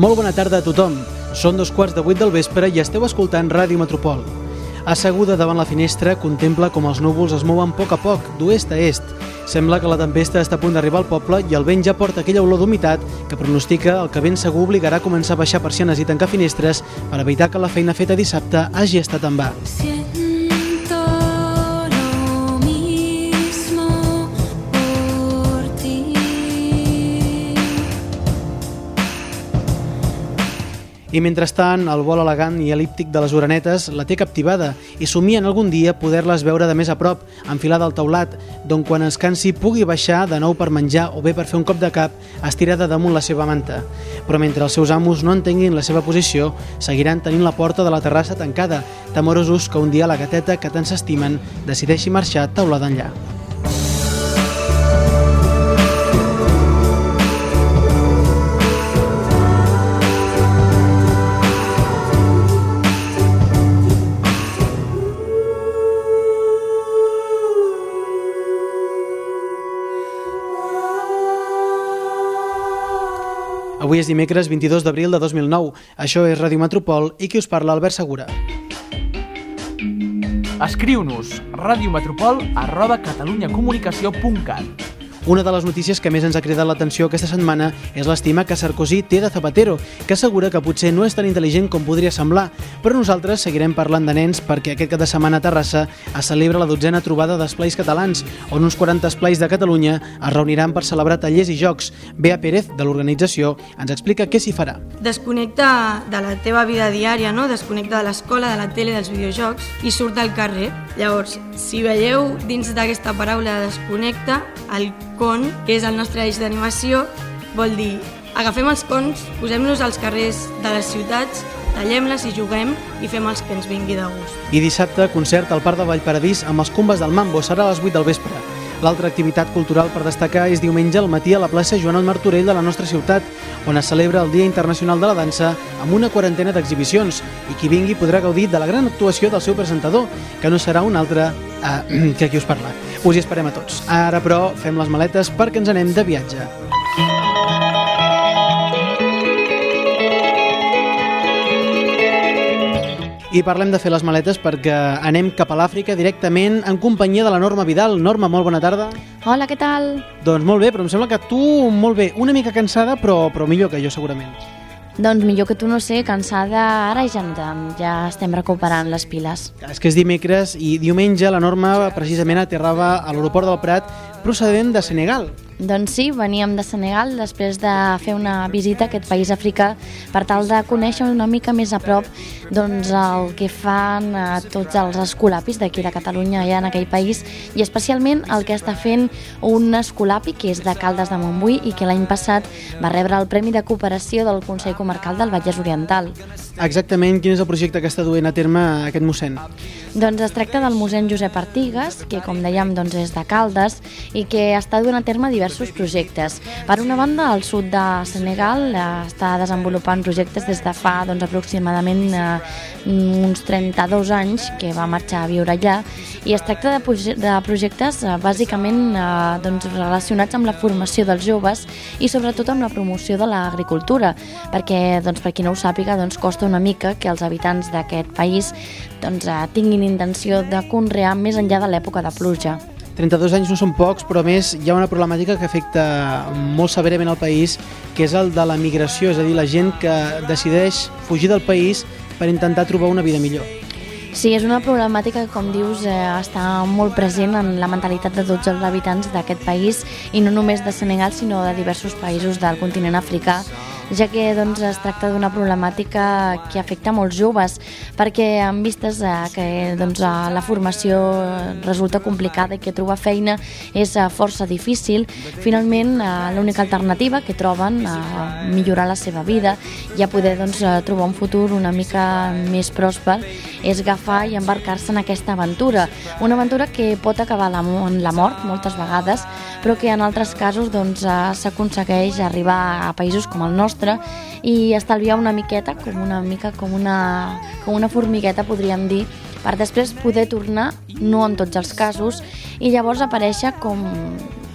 Molt bona tarda a tothom. Són dos quarts de vuit del vespre i esteu escoltant Ràdio Metropol. Asseguda davant la finestra, contempla com els núvols es mouen a poc a poc, d'oest a est. Sembla que la tempesta està a punt d'arribar al poble i el vent ja porta aquella olor d'humitat que pronostica el que ben segur obligarà a començar a baixar persianes i tancar finestres per evitar que la feina feta dissabte hagi estat en va. Siento I mentrestant, el vol elegant i elíptic de les orenetes la té captivada i somia en algun dia poder-les veure de més a prop, enfilada al teulat, d'on quan es cansi pugui baixar de nou per menjar o bé per fer un cop de cap estirada damunt la seva manta. Però mentre els seus amos no entenguin la seva posició, seguiran tenint la porta de la terrassa tancada, temorosos que un dia la gateta que tant s'estimen decideixi marxar taulada enllà. És dimecres 22 d'abril de 2009. Això és Ràdio Metropol i qui us parla, Albert Segura. Escriu-nos radiometropol arroba catalunyacomunicació.cat Una de les notícies que més ens ha cridat l'atenció aquesta setmana és l'estima que Sarkozy té de Zapatero, que assegura que potser no és tan intel·ligent com podria semblar, però nosaltres seguirem parlant de nens perquè aquest cap de setmana a Terrassa es celebra la dotzena trobada d'esplais catalans, on uns 40 esplais de Catalunya es reuniran per celebrar tallers i jocs. Bea Pérez, de l'organització, ens explica què s'hi farà. desconnecta de la teva vida diària, no? desconnecta de l'escola, de la tele, dels videojocs i surt al carrer. Llavors, si veieu dins d'aquesta paraula desconnecta, el con, que és el nostre eix d'animació, vol dir agafem els cons, posem-los als carrers de les ciutats, tallem-les i juguem i fem els que ens vingui de gust. I dissabte, concert al Parc de Vallparadís amb els Cumbes del Mambo. Serà a les 8 del vespre. L'altra activitat cultural per destacar és diumenge al matí a la plaça Joanot Martorell de la nostra ciutat, on es celebra el Dia Internacional de la Dansa amb una quarantena d'exhibicions i qui vingui podrà gaudir de la gran actuació del seu presentador, que no serà un altre eh, que aquí us parla. Us hi esperem a tots. Ara, però, fem les maletes perquè ens anem de viatge. I parlem de fer les maletes perquè anem cap a l'Àfrica directament en companyia de la Norma Vidal. Norma, molt bona tarda. Hola, què tal? Doncs molt bé, però em sembla que tu molt bé, una mica cansada, però, però millor que jo segurament. Doncs millor que tu no sé, cansada, ara ja, ja estem recuperant les piles. És que és dimecres i diumenge la Norma precisament aterrava a l'aeroport del Prat procedent de Senegal. Doncs sí, veníem de Senegal després de fer una visita a aquest país africà per tal de conèixer una mica més a prop doncs, el que fan a tots els escolapis d'aquí de Catalunya allà en aquell país i especialment el que està fent un escolapi que és de Caldes de Montbui i que l'any passat va rebre el Premi de Cooperació del Consell Comarcal del Vallès Oriental. Exactament quin és el projecte que està duent a terme aquest mossèn. Doncs es tracta del mossèn Josep Artigas, que com dèiem doncs és de Caldes i que està duent a terme diversos projectes. Per una banda, al sud de Senegal eh, està desenvolupant projectes des de fa doncs, aproximadament eh, uns 32 anys que va marxar a viure allà i es tracta de, de projectes eh, bàsicament eh, doncs, relacionats amb la formació dels joves i sobretot amb la promoció de l'agricultura perquè, doncs, per qui no ho sàpiga, doncs, costa una mica que els habitants d'aquest país doncs, eh, tinguin intenció de conrear més enllà de l'època de pluja. 32 anys no són pocs, però més hi ha una problemàtica que afecta molt severament al país, que és el de la migració, és a dir, la gent que decideix fugir del país per intentar trobar una vida millor. Sí, és una problemàtica que, com dius, eh, està molt present en la mentalitat de tots els habitants d'aquest país i no només de Senegal, sinó de diversos països del continent africà ja que doncs, es tracta d'una problemàtica que afecta molts joves, perquè en vistes eh, que doncs, eh, la formació resulta complicada i que trobar feina és eh, força difícil, finalment eh, l'única alternativa que troben a millorar la seva vida i a poder doncs, trobar un futur una mica més pròsper és agafar i embarcar-se en aquesta aventura. Una aventura que pot acabar en la mort moltes vegades, però que en altres casos doncs, s'aconsegueix arribar a països com el nostre i estalviar una miqueta, com una mica com una, com una formigueta podríem dir, per després poder tornar, no en tots els casos, i llavors aparèixer com,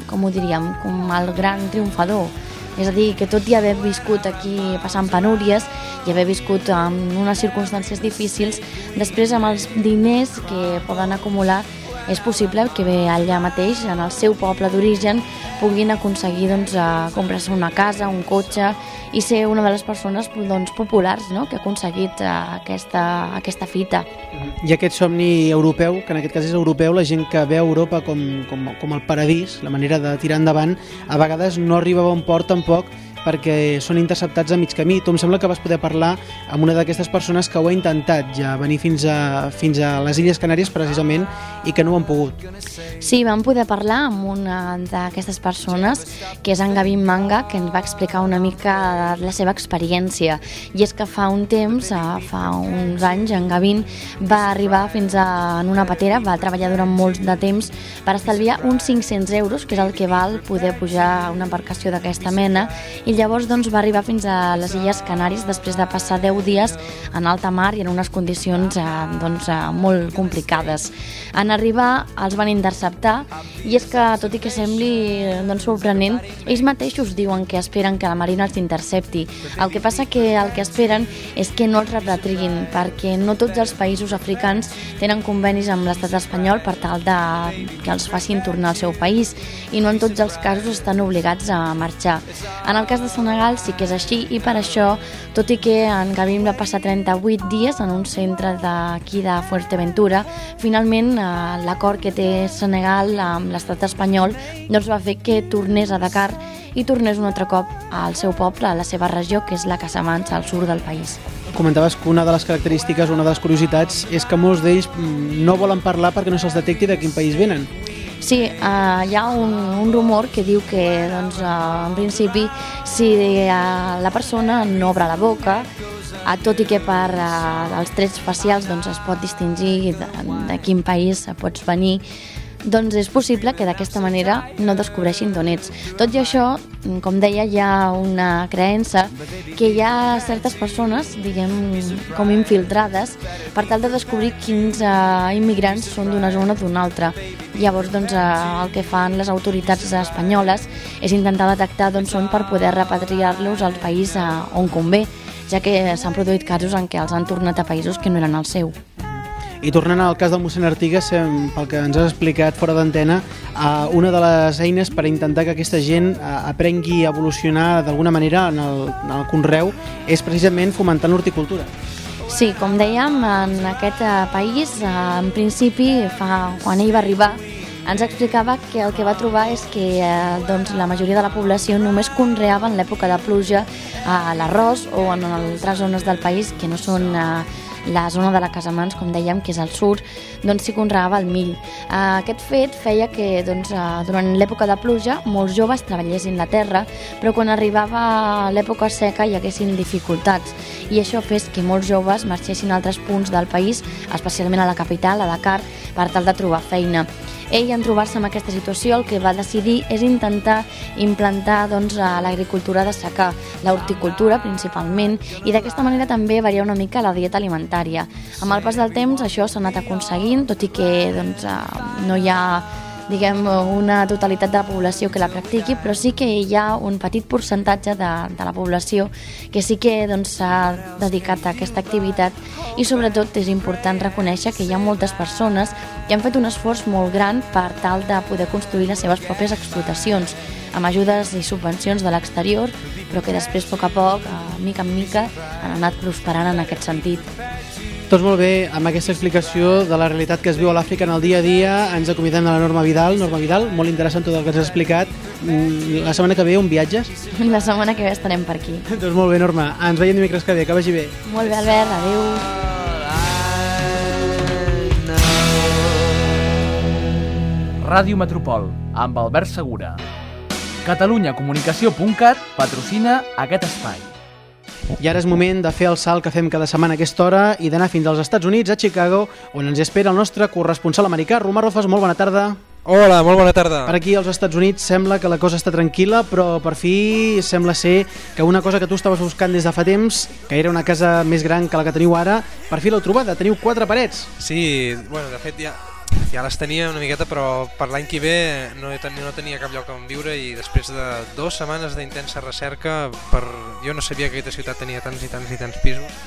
com ho diríem, com el gran triomfador. És a dir, que tot i haver viscut aquí passant penúries i haver viscut en unes circumstàncies difícils, després amb els diners que poden acumular és possible que bé allà mateix, en el seu poble d'origen, puguin aconseguir doncs, eh, comprar-se una casa, un cotxe i ser una de les persones doncs, populars no? que ha aconseguit eh, aquesta, aquesta fita. I aquest somni europeu, que en aquest cas és europeu, la gent que veu Europa com, com, com el paradís, la manera de tirar endavant, a vegades no arriba a bon port tampoc perquè són interceptats a mig camí. Tu em sembla que vas poder parlar amb una d'aquestes persones que ho ha intentat ja venir fins a, fins a les Illes Canàries precisament i que no ho han pogut. Sí, vam poder parlar amb una d'aquestes persones, que és en Gavin Manga, que ens va explicar una mica la seva experiència. I és que fa un temps, eh, fa uns anys, en Gavin va arribar fins a, en una patera, va treballar durant molts de temps per estalviar uns 500 euros, que és el que val poder pujar a una embarcació d'aquesta mena, i llavors doncs, va arribar fins a les Illes Canàries després de passar 10 dies en alta mar i en unes condicions eh, doncs, eh, molt complicades. En arribar els van interceptar i és que, tot i que sembli doncs, sorprenent, ells mateixos diuen que esperen que la Marina els intercepti. El que passa que el que esperen és que no els repatriïn, perquè no tots els països africans tenen convenis amb l'estat espanyol per tal de que els facin tornar al seu país i no en tots els casos estan obligats a marxar. En el cas de Senegal sí que és així i per això, tot i que en Gavin va passar 38 dies en un centre d'aquí de Fuerteventura, finalment eh, l'acord que té Senegal amb l'estat espanyol doncs va fer que tornés a Dakar i tornés un altre cop al seu poble, a la seva regió, que és la Casamance, al sud del país. Comentaves que una de les característiques, una de les curiositats, és que molts d'ells mm, no volen parlar perquè no se'ls detecti de quin país venen. Sí, uh, hi ha un, un rumor que diu que, doncs, uh, en principi, si uh, la persona no obre la boca, uh, tot i que per uh, els trets facials doncs, es pot distingir de, de quin país pots venir, doncs és possible que d'aquesta manera no descobreixin d'on ets. Tot i això, com deia, hi ha una creença que hi ha certes persones, diguem, com infiltrades, per tal de descobrir quins uh, immigrants són d'una zona o d'una altra. Llavors, doncs, uh, el que fan les autoritats espanyoles és intentar detectar d'on són per poder repatriar-los al país uh, on convé, ja que s'han produït casos en què els han tornat a països que no eren el seu. I tornant al cas del mossèn Artigas, em- pel que ens has explicat fora d'antena, eh, una de les eines per intentar que aquesta gent eh, aprengui a evolucionar d'alguna manera en el, en el conreu és precisament fomentant l'horticultura. Sí, com dèiem, en aquest eh, país, eh, en principi, fa, quan ell va arribar, ens explicava que el que va trobar és que eh, doncs, la majoria de la població només conreava en l'època de pluja eh, l'arròs o en altres zones del país que no són eh, la zona de la Casamans, com dèiem, que és al sud, doncs s'hi conreava el mill. Eh, aquest fet feia que doncs, eh, durant l'època de pluja molts joves treballessin la terra, però quan arribava l'època seca hi haguessin dificultats i això fes que molts joves marxessin a altres punts del país, especialment a la capital, a Dakar, per tal de trobar feina. Ell, en trobar-se en aquesta situació, el que va decidir és intentar implantar doncs, l'agricultura de secà, l'horticultura principalment, i d'aquesta manera també variar una mica la dieta alimentària. Amb el pas del temps això s'ha anat aconseguint, tot i que doncs, eh, no hi ha diguem, una totalitat de la població que la practiqui, però sí que hi ha un petit percentatge de, de la població que sí que doncs, s'ha doncs, dedicat a aquesta activitat i sobretot és important reconèixer que hi ha moltes persones que han fet un esforç molt gran per tal de poder construir les seves pròpies explotacions amb ajudes i subvencions de l'exterior, però que després, a poc a poc, a mica en mica, han anat prosperant en aquest sentit. Tots molt bé, amb aquesta explicació de la realitat que es viu a l'Àfrica en el dia a dia, ens acomidem de la Norma Vidal. Norma Vidal, molt interessant tot el que ens has explicat. Mm, La setmana que ve on viatges? La setmana que ve estarem per aquí. doncs molt bé, Norma. Ens veiem dimecres que ve, que vagi bé. Molt bé, Albert, adéu. Ràdio Metropol, amb Albert Segura. catalunyacomunicació.cat patrocina aquest espai. I ara és moment de fer el salt que fem cada setmana a aquesta hora i d'anar fins als Estats Units, a Chicago, on ens espera el nostre corresponsal americà, Romà Rofes. Molt bona tarda. Hola, molt bona tarda. Per aquí als Estats Units sembla que la cosa està tranquil·la, però per fi sembla ser que una cosa que tu estaves buscant des de fa temps, que era una casa més gran que la que teniu ara, per fi l'heu trobada, teniu quatre parets. Sí, bueno, de fet ja... ja les tenia una miqueta, però per l'any que ve no, he ten no tenia cap lloc on viure i després de dues setmanes d'intensa recerca, per... jo no sabia que aquesta ciutat tenia tants i tants i tants pisos,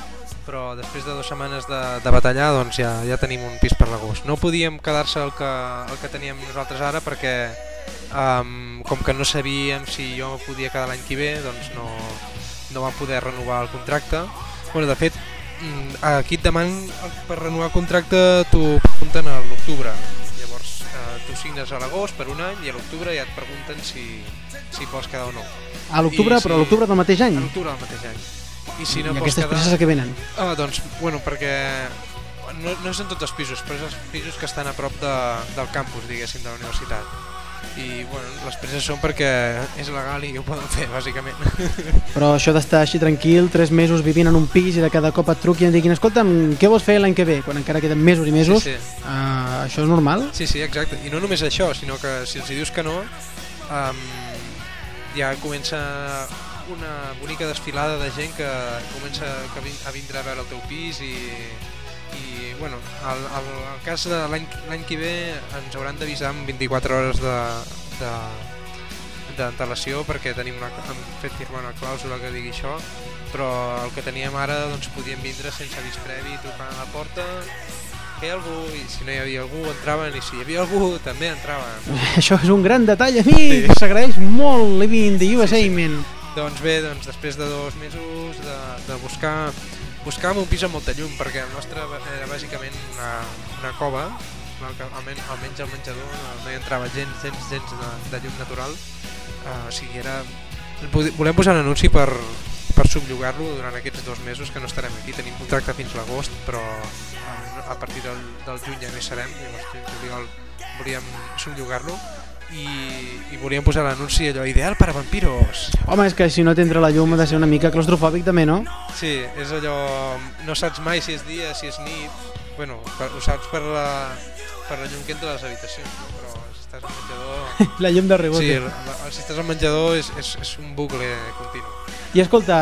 però després de dues setmanes de, de batallar doncs ja, ja tenim un pis per l'agost. No podíem quedar-se el, que, el que teníem nosaltres ara perquè um, com que no sabíem si jo podia quedar l'any que ve, doncs no, no vam poder renovar el contracte. Bueno, de fet, aquí et demanen per renovar el contracte t'ho pregunten a l'octubre. Llavors eh, tu signes a l'agost per un any i a l'octubre ja et pregunten si, si vols quedar o no. A l'octubre, I però a si- l'octubre del mateix any. A l'octubre del mateix any. I si no I aquestes quedar... presses a què venen? Ah, doncs, bueno, perquè no, no són tots els pisos, però és els pisos que estan a prop de, del campus, diguéssim, de la universitat. I, bueno, les presses són perquè és legal i ho poden fer, bàsicament. Però això d'estar així tranquil, tres mesos vivint en un pis i de cada cop et truqui i et diguin escolta'm, què vols fer l'any que ve? Quan encara queden mesos i mesos, Sí, sí. Uh, això és normal? Sí, sí, exacte. I no només això, sinó que si els dius que no, um, ja comença una bonica desfilada de gent que comença a vindre a veure el teu pis i, i bueno, el, el, el cas de l'any que ve ens hauran d'avisar amb 24 hores de, de, d'antelació perquè tenim una, hem fet firmar una clàusula que digui això però el que teníem ara doncs podíem vindre sense avís previ trucant a la porta que hi ha algú i si no hi havia algú entraven i si hi havia algú també entraven Això és un gran detall, amic! Sí. S'agraeix molt Living the USA, Sí, sí. man. Doncs bé, doncs després de dos mesos de, de buscar buscàvem un pis amb molta llum perquè el nostre era bàsicament una, una cova almenys, almenys al menjador no, hi entrava gens, gens, gens de, de llum natural. Uh, o sigui era volem posar un anunci per, per subllogar-lo durant aquests dos mesos que no estarem aquí. Tenim contracte fins l'agost però uh, a partir del, del juny ja no hi serem. Llavors juliol volíem subllogar-lo i, i volíem posar l'anunci allò ideal per a vampiros Home, és que si no t'entra la llum ha de ser una mica claustrofòbic també, no? Sí, és allò... No saps mai si és dia, si és nit... Bueno, per, ho saps per la, per la llum que entra a les habitacions, no? però si estàs al menjador... La llum de rebote. Sí, la, la, si estàs al menjador és, és, és un bucle continu. I escolta,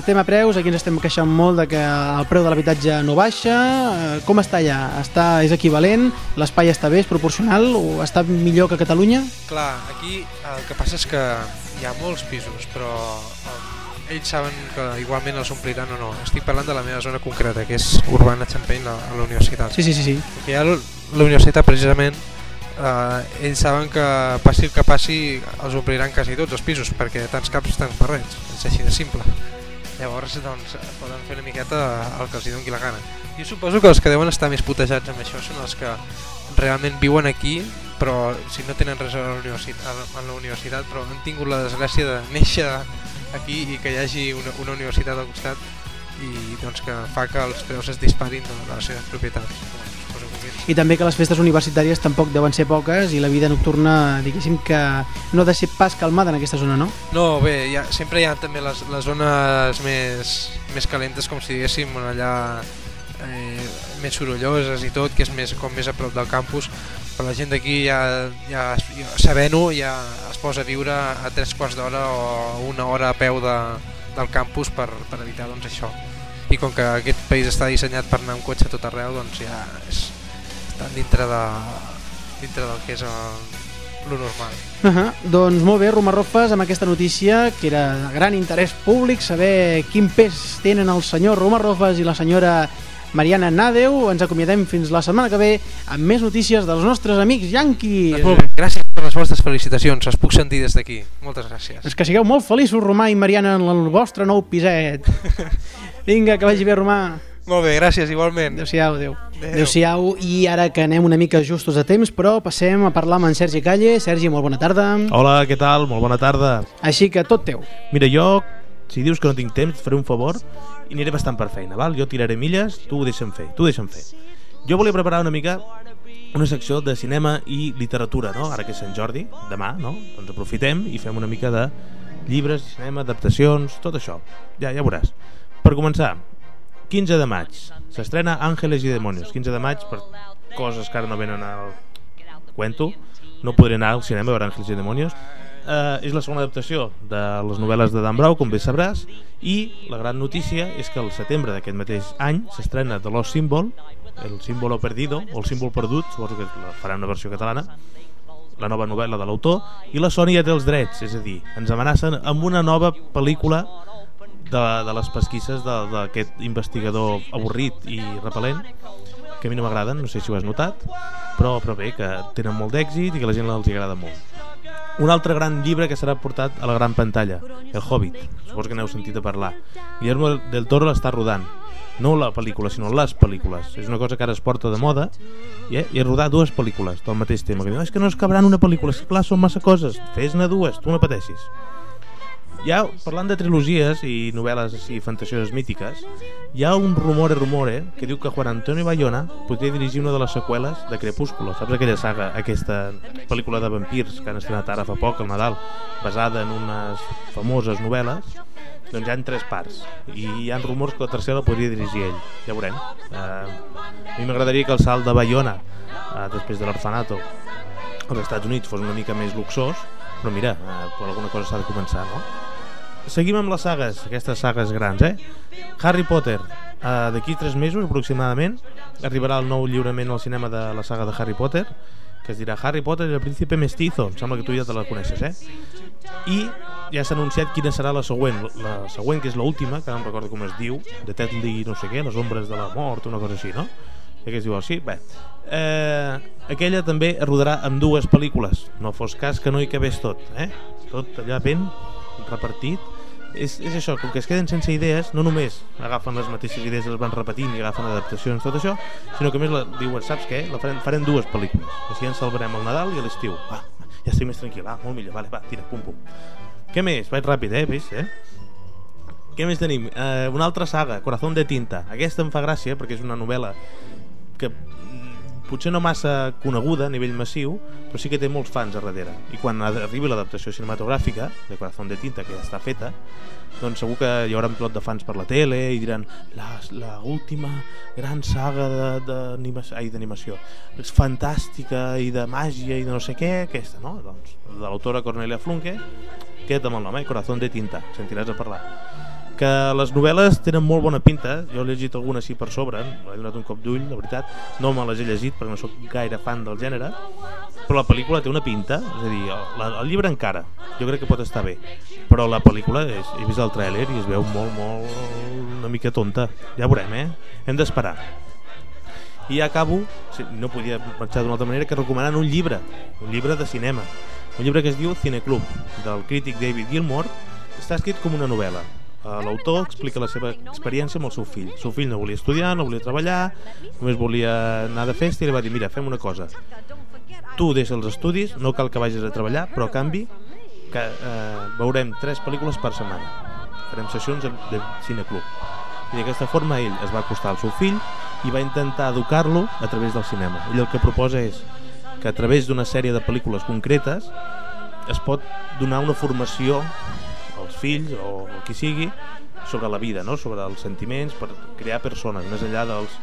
uh, tema preus, aquí ens estem queixant molt de que el preu de l'habitatge no baixa. Uh, com està allà? Està, és equivalent? L'espai està bé? És proporcional? O està millor que Catalunya? Clar, aquí el que passa és que hi ha molts pisos, però um, ells saben que igualment els ompliran o no. Estic parlant de la meva zona concreta, que és Urbana Champagne, a, a la universitat. Sí, sí, sí. sí. que ja l- la universitat precisament eh, ells saben que passi el que passi els ompliran quasi tots els pisos perquè tants caps tants barrets és així de simple. Llavors doncs poden fer una miqueta el que els hi doni la gana. Jo suposo que els que deuen estar més putejats amb això són els que realment viuen aquí però si no tenen res a la universitat, a la universitat però han tingut la desgràcia de néixer aquí i que hi hagi una, una universitat al costat i doncs que fa que els preus es disparin de, de les seves propietats I també que les festes universitàries tampoc deuen ser poques i la vida nocturna, diguéssim que no ha de ser pas calmada en aquesta zona, no? No, bé, ha, sempre hi ha també les, les zones més, més calentes, com si diguéssim, allà eh, més sorolloses i tot, que és més, com més a prop del campus, però la gent d'aquí ja, ja, ja sabent-ho ja es posa a viure a tres quarts d'hora o una hora a peu de, del campus per, per evitar doncs, això. I com que aquest país està dissenyat per anar amb cotxe a tot arreu, doncs ja és, estan dintre, de, dintre del que és el, lo normal. Uh -huh. Doncs molt bé, Romarrofes, amb aquesta notícia, que era de gran interès públic, saber quin pes tenen el senyor Romarrofes i la senyora Mariana Nadeu. Ens acomiadem fins la setmana que ve amb més notícies dels nostres amics yanquis. Gràcies per les vostres felicitacions, els puc sentir des d'aquí. Moltes gràcies. És que sigueu molt feliços, Romà i Mariana, en el vostre nou piset. Vinga, que vagi bé, Romà. Molt bé, gràcies, igualment. Adéu-siau, adéu. Adéu. Adéu-siau, i ara que anem una mica justos a temps, però passem a parlar amb en Sergi Calle. Sergi, molt bona tarda. Hola, què tal? Molt bona tarda. Així que tot teu. Mira, jo, si dius que no tinc temps, et faré un favor i aniré bastant per feina, val? Jo tiraré milles, tu ho deixa'm fer, tu ho deixa'm fer. Jo volia preparar una mica una secció de cinema i literatura, no? Ara que és Sant Jordi, demà, no? Doncs aprofitem i fem una mica de llibres, cinema, adaptacions, tot això. Ja, ja veuràs. Per començar, 15 de maig, s'estrena Àngeles i Demonios. 15 de maig, per coses que ara no venen al cuento, no podré anar al cinema a veure Àngeles i Demonios. eh, és la segona adaptació de les novel·les de Dan Brown, com bé sabràs, i la gran notícia és que el setembre d'aquest mateix any s'estrena The Lost Symbol, el símbolo perdido, o el símbol perdut, suposo que la farà una versió catalana, la nova novel·la de l'autor, i la Sony ja té els drets, és a dir, ens amenacen amb una nova pel·lícula de, de les pesquisses d'aquest investigador avorrit i repel·lent, que a mi no m'agraden, no sé si ho has notat, però, però bé, que tenen molt d'èxit i que la gent els agrada molt. Un altre gran llibre que serà portat a la gran pantalla, El Hobbit, suposo que n'heu sentit a parlar. Guillermo del Toro l'està rodant, no la pel·lícula, sinó les pel·lícules. És una cosa que ara es porta de moda i, eh, i rodar dues pel·lícules del mateix tema. Que diuen, és que no es cabran una pel·lícula, és clar, són massa coses, fes-ne dues, tu no pateixis. Ja, parlant de trilogies i novel·les així fantasioses mítiques, hi ha un rumore rumore que diu que Juan Antonio Bayona podria dirigir una de les seqüeles de Crepúsculo. Saps aquella saga, aquesta pel·lícula de vampirs que han estrenat ara fa poc, al Nadal, basada en unes famoses novel·les? Doncs hi ha tres parts i hi ha rumors que la tercera la podria dirigir ell. Ja veurem. Uh, a mi m'agradaria que el salt de Bayona, uh, després de l'orfanato, als Estats Units fos una mica més luxós, però mira, uh, per alguna cosa s'ha de començar, no? Seguim amb les sagues, aquestes sagues grans, eh? Harry Potter, uh, d'aquí tres mesos aproximadament, arribarà el nou lliurament al cinema de la saga de Harry Potter, que es dirà Harry Potter i el príncipe mestizo, em sembla que tu ja te la coneixes, eh? I ja s'ha anunciat quina serà la següent, la següent que és l'última, que no em recordo com es diu, de Deadly no sé què, les ombres de la mort, una cosa així, no? Ja que es diu així, bé. Eh, aquella també rodarà amb dues pel·lícules, no fos cas que no hi cabés tot, eh? Tot allà ben repartit, és, és això, com que es queden sense idees, no només agafen les mateixes idees i les van repetint i agafen adaptacions, tot això, sinó que més la, diuen, saps què? La farem, farem dues pel·lícules. Així ens salvarem el Nadal i l'estiu. Va, ja estic més tranquil, ah, molt millor, vale, va, tira, pum, pum. Què més? Vaig ràpid, eh? Ves, eh? Què més tenim? Uh, una altra saga, Corazón de tinta. Aquesta em fa gràcia perquè és una novel·la que potser no massa coneguda a nivell massiu, però sí que té molts fans a darrere. I quan arribi l'adaptació cinematogràfica de Corazón de tinta, que ja està feta, doncs segur que hi haurà un plot de fans per la tele i diran la, la última gran saga d'animació és fantàstica i de màgia i de no sé què, aquesta, no? Doncs, de l'autora Cornelia Flunke, queda't amb el nom, eh? Corazón de tinta, sentiràs a parlar que les novel·les tenen molt bona pinta. Jo he llegit alguna així per sobre he donat un cop d'ull, la veritat. No me les he llegit perquè no sóc gaire fan del gènere però la pel·lícula té una pinta és a dir, el, el llibre encara jo crec que pot estar bé però la pel·lícula és, he vist el tràiler i es veu molt, molt una mica tonta. Ja veurem, eh? hem d'esperar. I acabo, no podia marxar d'una altra manera que recomanant un llibre un llibre de cinema un llibre que es diu Cineclub del crític David Gilmour. Està escrit com una novel·la l'autor explica la seva experiència amb el seu fill. El seu fill no volia estudiar, no volia treballar només volia anar de festa i li va dir mira, fem una cosa. Tu deixa els estudis, no cal que vagis a treballar però a canvi que, eh, veurem tres pel·lícules per setmana. Farem sessions de, cineclub. I d'aquesta forma ell es va acostar al seu fill i va intentar educar-lo a través del cinema. Ell el que proposa és que a través d'una sèrie de pel·lícules concretes es pot donar una formació fills o a qui sigui sobre la vida, no? sobre els sentiments per crear persones, més enllà dels,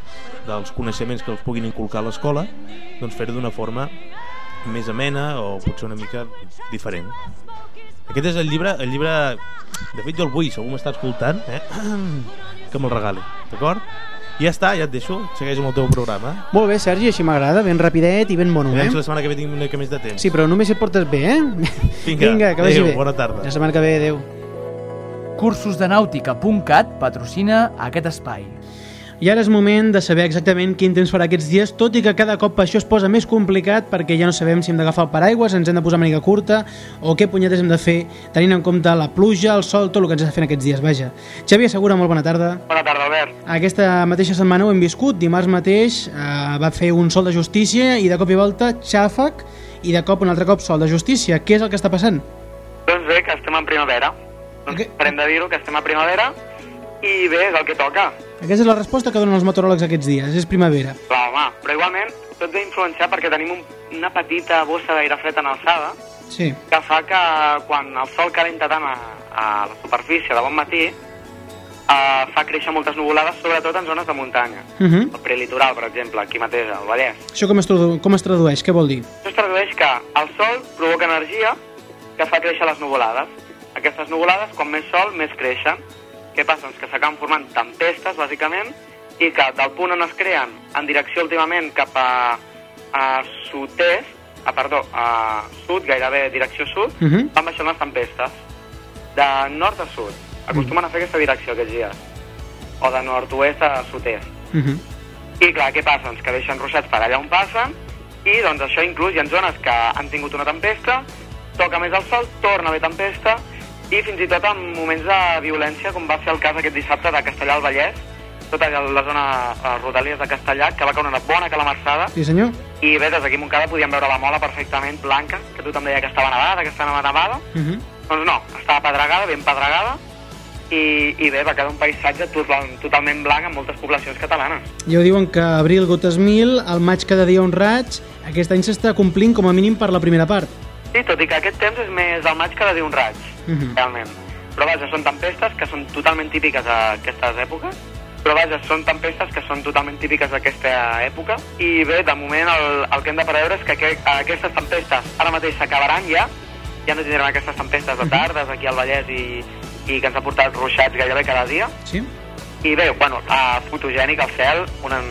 dels coneixements que els puguin inculcar a l'escola doncs fer-ho d'una forma més amena o potser una mica diferent aquest és el llibre el llibre, de fet jo el vull si algú m'està escoltant eh? que me'l regali, d'acord? Ja està, ja et deixo, segueix amb el teu programa Molt bé, Sergi, així m'agrada, ben rapidet i ben mono, Veiem eh? la setmana que ve tinc una mica més de temps Sí, però només et portes bé, eh? Vinga, Vinga que vagi adéu, bé. bona tarda. La setmana que ve, adéu. Cursosdenàutica.cat patrocina aquest espai. I ara és moment de saber exactament quin temps farà aquests dies, tot i que cada cop això es posa més complicat perquè ja no sabem si hem d'agafar el paraigües, ens hem de posar màniga curta o què punyetes hem de fer tenint en compte la pluja, el sol, tot el que ens està fent aquests dies, vaja. Xavier Segura, molt bona tarda. Bona tarda, Albert. Aquesta mateixa setmana ho hem viscut, dimarts mateix eh, va fer un sol de justícia i de cop i volta xàfec i de cop un altre cop sol de justícia. Què és el que està passant? Doncs bé, que estem en primavera. Doncs farem de dir-ho, que estem a primavera i bé, és el que toca. Aquesta és la resposta que donen els meteoròlegs aquests dies, és primavera. Clar, home, però igualment tot ve influenciar perquè tenim un, una petita bossa d'aire fred en alçada Sí. que fa que quan el sol calenta tant a, a la superfície de bon matí eh, fa créixer moltes nuvolades, sobretot en zones de muntanya. Uh -huh. El prelitoral, per exemple, aquí mateix, al Vallès. Això com es, com es tradueix? Què vol dir? Això es tradueix que el sol provoca energia que fa créixer les nuvolades. Aquestes nuvolades, quan més sol, més creixen. Què passa? Doncs que s'acaben formant tempestes, bàsicament, i que del punt on es creen, en direcció últimament cap a, a sud-est, a, perdó, a sud, gairebé direcció sud, Mhm. van baixant les tempestes. De nord a sud. Acostumen a fer aquesta direcció aquests dies. O de nord-oest a sud-est. Mhm. I clar, què passa? Doncs que deixen ruixats per allà on passen i doncs això inclús hi ha zones que han tingut una tempesta, toca més el sol, torna a haver tempesta i fins i tot en moments de violència, com va ser el cas aquest dissabte de Castellà al Vallès, tota la zona a Rodalies de Castellà, que va caure una bona calamarsada Sí, senyor. i bé, des d'aquí Montcada podíem veure la mola perfectament blanca, que tothom deia que estava nevada, que estava nevada, Mhm. doncs no, estava pedregada, ben pedregada, i, i bé, va quedar un paisatge total, totalment blanc en moltes poblacions catalanes. Ja ho diuen que abril gotes mil, al maig cada dia un raig, aquest any s'està complint com a mínim per la primera part. Sí, tot i que aquest temps és més al maig que de un raig, Mhm. realment. Però vaja, són tempestes que són totalment típiques d'aquestes èpoques, però vaja, són tempestes que són totalment típiques d'aquesta època, i bé, de moment el, el que hem de preveure és que aqu aquestes tempestes ara mateix s'acabaran ja, ja no tindrem aquestes tempestes de tardes aquí al Vallès i, i que ens ha portat ruixats gairebé cada dia, Sí? i bé, bueno, a fotogènic al cel, una,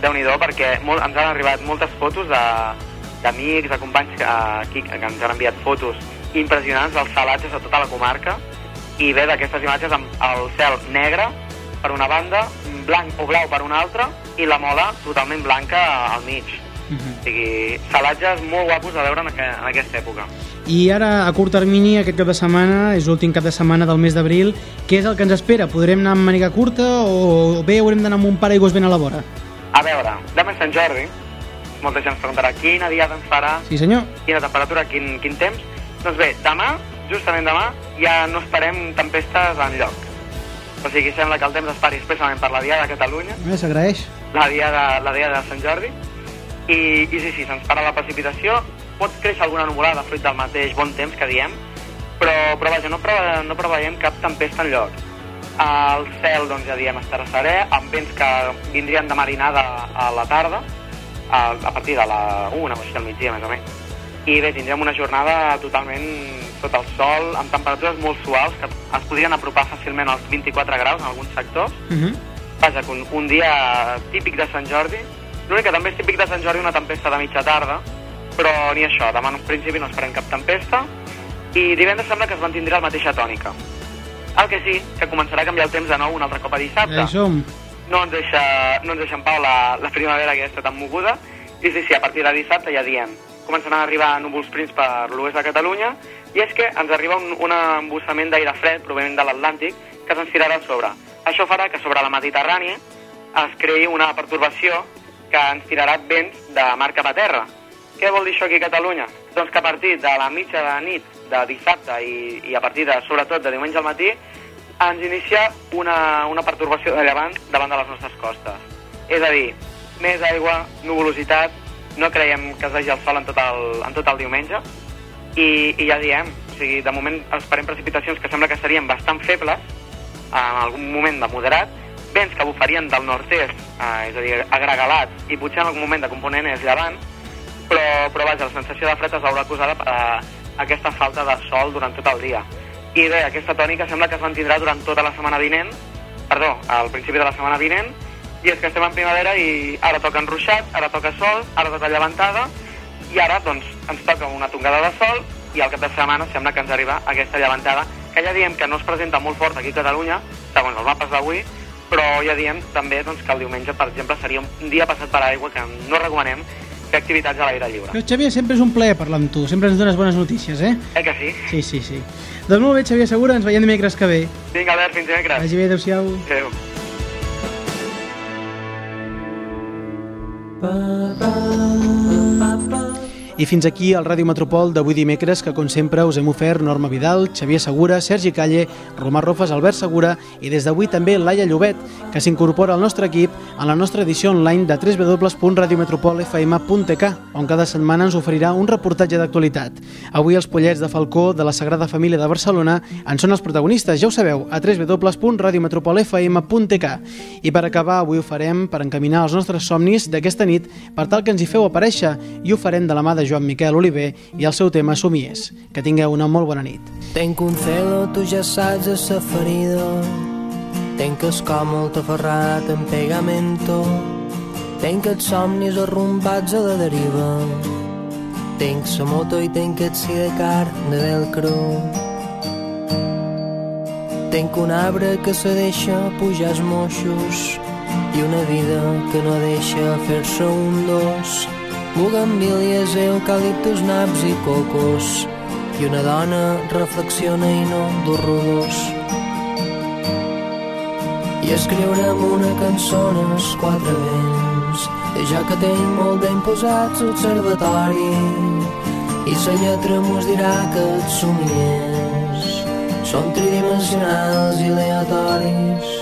déu nhi perquè molt, ens han arribat moltes fotos de d'amics, de companys que, aquí, que ens han enviat fotos impressionants dels salatges de tota la comarca i bé, d'aquestes imatges amb el cel negre per una banda, blanc o blau per una altra i la mola totalment blanca al mig. Mhm. O sigui, salatges molt guapos de veure en, aqu en aquesta època. I ara, a curt termini, aquest cap de setmana, és l'últim cap de setmana del mes d'abril, què és el que ens espera? Podrem anar amb màniga curta o bé haurem d'anar amb un paraigües ben a la vora? A veure, demà és Sant Jordi, molta gent es preguntarà quina diada ens farà, Sí, senyor? quina temperatura, quin, quin temps. Doncs bé, demà, justament demà, ja no esperem tempestes en lloc. O sigui, sembla que el temps es pari expressament per la Diada de Catalunya, Eh, S'agraeix. la Diada, la Diada de Sant Jordi, i, i sí, sí, se'ns para la precipitació, pot créixer alguna nuvolada fruit del mateix bon temps que diem, però, però vaja, no, preve, no preveiem cap tempesta en lloc. El cel, doncs, ja diem, estarà serè, amb vents que vindrien de marinada a la tarda, a, a partir de la una o així al migdia, més o menys. I bé, tindrem una jornada totalment sota el sol, amb temperatures molt suaus, que es podrien apropar fàcilment als 24 graus en alguns sectors. Uh -huh. Vaja, un, un dia típic de Sant Jordi. L'únic que també és típic de Sant Jordi una tempesta de mitja tarda, però ni això, demà en principi no esperem cap tempesta, i divendres sembla que es mantindrà la mateixa tònica. El que sí, que començarà a canviar el temps de nou un altre cop a dissabte som. No ens deixa, no ens deixa en pau la, la primavera aquesta tan moguda i sí, sí, a partir de dissabte ja diem començaran a arribar núvols prims per l'oest de Catalunya i és que ens arriba un, un embussament d'aire fred provenent de l'Atlàntic que se'ns tirarà a sobre. Això farà que sobre la Mediterrània es creï una pertorbació que ens tirarà vents de mar cap a terra. Què vol dir això aquí a Catalunya? Doncs que a partir de la mitja de nit de dissabte i, i a partir de, sobretot, de diumenge al matí, ens inicia una, una pertorbació de llevant davant de les nostres costes. És a dir, més aigua, nuvolositat, no creiem que es vegi el sol en tot el, en tot el diumenge, i, i ja diem, o sigui, de moment esperem precipitacions que sembla que serien bastant febles, en algun moment de moderat, vents que bufarien del nord-est, eh, és a dir, agregalats, i potser en algun moment de component és llevant, però, però vaja, la sensació de fred es veurà acusada per eh, aquesta falta de sol durant tot el dia. I bé, aquesta tònica sembla que es mantindrà durant tota la setmana vinent, perdó, al principi de la setmana vinent, i és que estem en primavera i ara toca enruixat, ara toca sol, ara toca llevantada, i ara doncs ens toca una tongada de sol i al cap de setmana sembla que ens arriba aquesta llevantada, que ja diem que no es presenta molt fort aquí a Catalunya, segons els mapes d'avui, però ja diem també doncs, que el diumenge, per exemple, seria un dia passat per aigua que no recomanem fer activitats a l'aire lliure. Però, Xavier, sempre és un plaer parlar amb tu. Sempre ens dones bones notícies, eh? Eh que sí? Sí, sí, sí. Doncs molt bé, Xavier Segura, ens veiem dimecres que ve. Vinga, Albert, fins dimecres. Vagi bé, adéu-siau. Adéu. I fins aquí el Ràdio Metropol d'avui dimecres, que com sempre us hem ofert Norma Vidal, Xavier Segura, Sergi Calle, Romà Rofes, Albert Segura i des d'avui també Laia Llobet, que s'incorpora al nostre equip en la nostra edició online de www.radiometropolfm.tk, on cada setmana ens oferirà un reportatge d'actualitat. Avui els pollets de Falcó de la Sagrada Família de Barcelona en són els protagonistes, ja ho sabeu, a www.radiometropolfm.tk. I per acabar, avui ho farem per encaminar els nostres somnis d'aquesta nit per tal que ens hi feu aparèixer i ho farem de la mà de Joan Miquel Oliver i el seu tema Somies. Que tingueu una molt bona nit. Tenc un celo, tu ja saps, a sa ferida. Tenc el còmol aferrat en pegamento. Tenc els somnis arrombats a la deriva. Tenc sa moto i tenc el sidecar de velcro. Tenc un arbre que se deixa pujar els moixos i una vida que no deixa fer-se un dos. Bugambílies, eucaliptus, naps i cocos i una dona reflexiona i no dur rodós. I escriurem una cançó en els quatre vents de ja que tenc molt ben posats l'observatori i la lletra mos dirà que els somiers són tridimensionals i aleatoris.